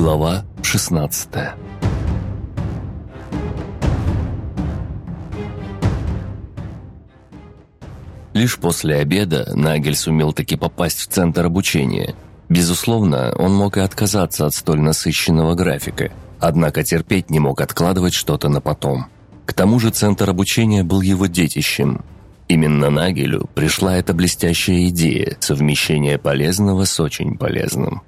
Глава 16 Лишь после обеда Нагель сумел таки попасть в центр обучения. Безусловно, он мог и отказаться от столь насыщенного графика, однако терпеть не мог откладывать что-то на потом. К тому же центр обучения был его детищем. Именно Нагелю пришла эта блестящая идея совмещения полезного с очень полезным.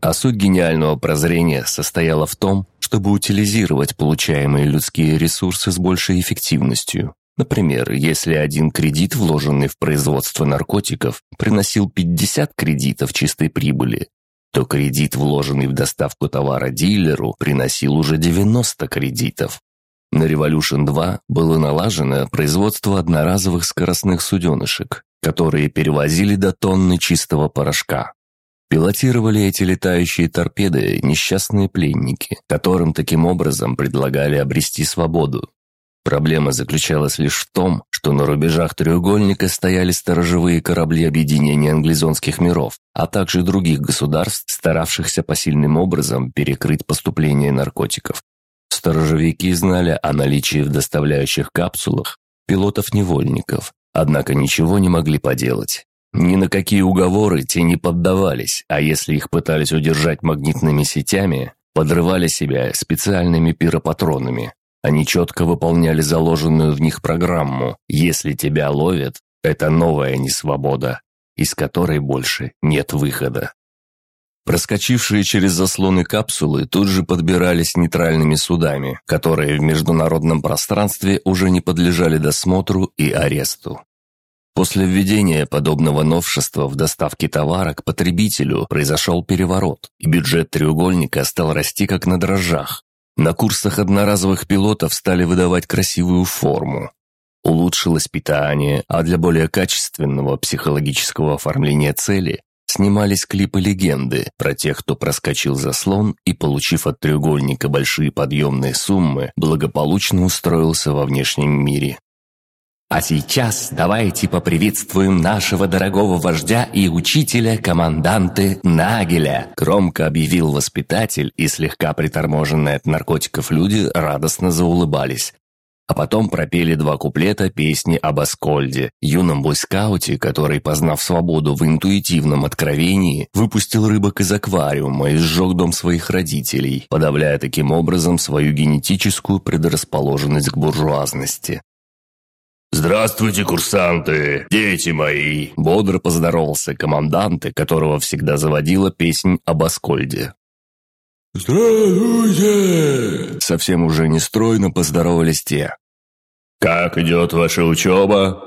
А суть гениального прозрения состояла в том, чтобы утилизировать получаемые людские ресурсы с большей эффективностью. Например, если один кредит, вложенный в производство наркотиков, приносил 50 кредитов чистой прибыли, то кредит, вложенный в доставку товара дилеру, приносил уже 90 кредитов. На Revolution 2 было налажено производство одноразовых скоростных суденышек, которые перевозили до тонны чистого порошка. Пилотировали эти летающие торпеды несчастные пленники, которым таким образом предлагали обрести свободу. Проблема заключалась лишь в том, что на рубежах треугольника стояли сторожевые корабли объединения англизонских миров, а также других государств, старавшихся посильным образом перекрыть поступление наркотиков. Сторожевики знали о наличии в доставляющих капсулах пилотов-невольников, однако ничего не могли поделать. Ни на какие уговоры те не поддавались, а если их пытались удержать магнитными сетями, подрывали себя специальными пиропатронами. Они четко выполняли заложенную в них программу «Если тебя ловят, это новая несвобода, из которой больше нет выхода». Проскочившие через заслоны капсулы тут же подбирались нейтральными судами, которые в международном пространстве уже не подлежали досмотру и аресту. После введения подобного новшества в доставке товара к потребителю произошел переворот, и бюджет треугольника стал расти как на дрожжах. На курсах одноразовых пилотов стали выдавать красивую форму. Улучшилось питание, а для более качественного психологического оформления цели снимались клипы-легенды про тех, кто проскочил заслон и, получив от треугольника большие подъемные суммы, благополучно устроился во внешнем мире. А сейчас давайте поприветствуем нашего дорогого вождя и учителя, команданты Нагеля!» Громко объявил воспитатель, и слегка приторможенные от наркотиков люди радостно заулыбались. А потом пропели два куплета песни об Аскольде, юном бойскауте, который, познав свободу в интуитивном откровении, выпустил рыбок из аквариума и сжег дом своих родителей, подавляя таким образом свою генетическую предрасположенность к буржуазности. «Здравствуйте, курсанты, дети мои!» Бодро поздоровался командант, которого всегда заводила песнь об Аскольде. «Здравствуйте!» Совсем уже нестройно поздоровались те. «Как идет ваша учеба?»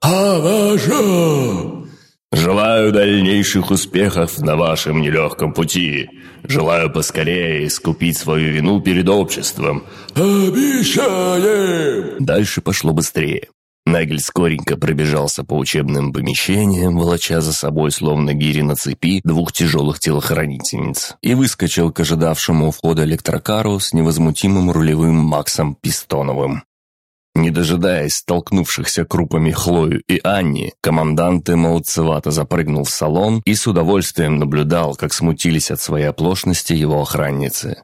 «А ваша?» «Желаю дальнейших успехов на вашем нелегком пути. Желаю поскорее искупить свою вину перед обществом». «Обещаем!» Дальше пошло быстрее. Нагель скоренько пробежался по учебным помещениям, волоча за собой, словно гири на цепи, двух тяжелых телохранительниц, и выскочил к ожидавшему у входа электрокару с невозмутимым рулевым Максом Пистоновым. Не дожидаясь столкнувшихся крупами Хлою и Анни, командант молодцевато запрыгнул в салон и с удовольствием наблюдал, как смутились от своей оплошности его охранницы.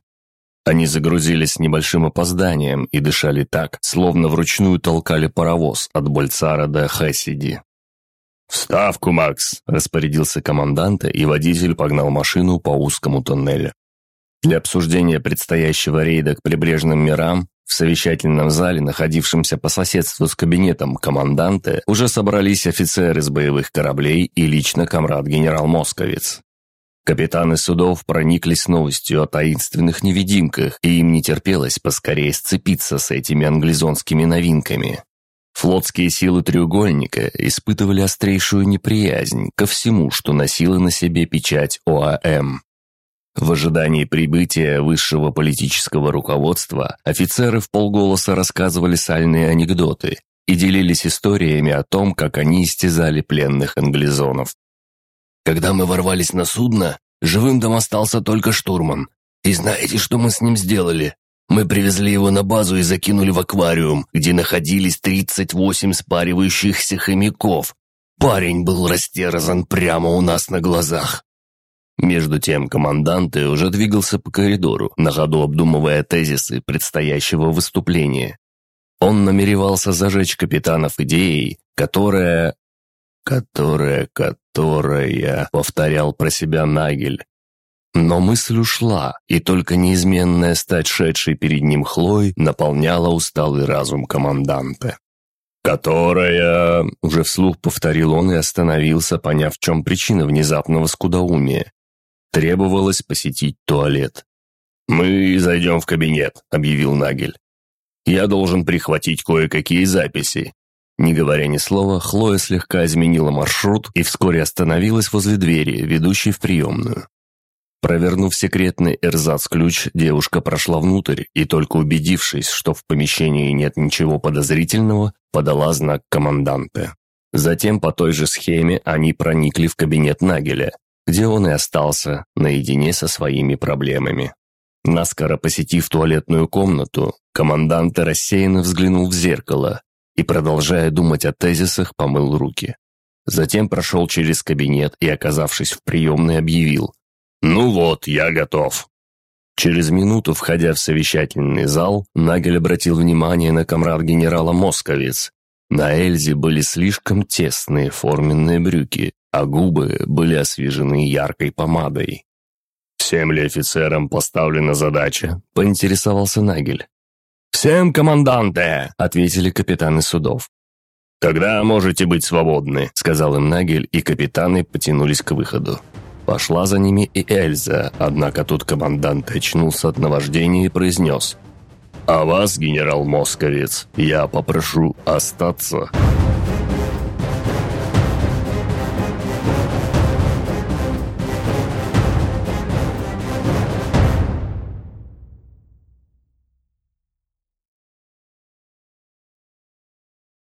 Они загрузились с небольшим опозданием и дышали так, словно вручную толкали паровоз от Больцара до Хессиди. «Вставку, Макс!» – распорядился команданта, и водитель погнал машину по узкому тоннелю. Для обсуждения предстоящего рейда к прибрежным мирам в совещательном зале, находившемся по соседству с кабинетом команданта, уже собрались офицеры с боевых кораблей и лично комрад-генерал Московец. Капитаны судов прониклись новостью о таинственных невидимках, и им не терпелось поскорее сцепиться с этими англизонскими новинками. Флотские силы треугольника испытывали острейшую неприязнь ко всему, что носило на себе печать ОАМ. В ожидании прибытия высшего политического руководства офицеры в полголоса рассказывали сальные анекдоты и делились историями о том, как они истязали пленных англизонов. Когда мы ворвались на судно, живым там остался только штурман. И знаете, что мы с ним сделали? Мы привезли его на базу и закинули в аквариум, где находились 38 спаривающихся хомяков. Парень был растерзан прямо у нас на глазах. Между тем команданты уже двигался по коридору, на ходу обдумывая тезисы предстоящего выступления. Он намеревался зажечь капитанов идеей, которая... которая... которая... повторял про себя Нагель. Но мысль ушла, и только неизменная стать шедшей перед ним Хлой наполняла усталый разум команданта. «Которая...» — уже вслух повторил он и остановился, поняв, в чем причина внезапного скудоумия. Требовалось посетить туалет. «Мы зайдем в кабинет», — объявил Нагель. «Я должен прихватить кое-какие записи». Не говоря ни слова, Хлоя слегка изменила маршрут и вскоре остановилась возле двери, ведущей в приемную. Провернув секретный эрзац-ключ, девушка прошла внутрь и, только убедившись, что в помещении нет ничего подозрительного, подала знак команданта. Затем по той же схеме они проникли в кабинет Нагеля, где он и остался наедине со своими проблемами. Наскоро посетив туалетную комнату, командант рассеянно взглянул в зеркало и, продолжая думать о тезисах, помыл руки. Затем прошел через кабинет и, оказавшись в приемной, объявил «Ну вот, я готов». Через минуту, входя в совещательный зал, Нагель обратил внимание на комрад генерала Московец. На Эльзе были слишком тесные форменные брюки, а губы были освежены яркой помадой. «Всем ли офицерам поставлена задача?» – поинтересовался Нагель. «Всем, команданте!» – ответили капитаны судов. «Тогда можете быть свободны», – сказал им Нагель, и капитаны потянулись к выходу. Пошла за ними и Эльза, однако тут командант очнулся от наваждения и произнес «А вас, генерал Московец, я попрошу остаться».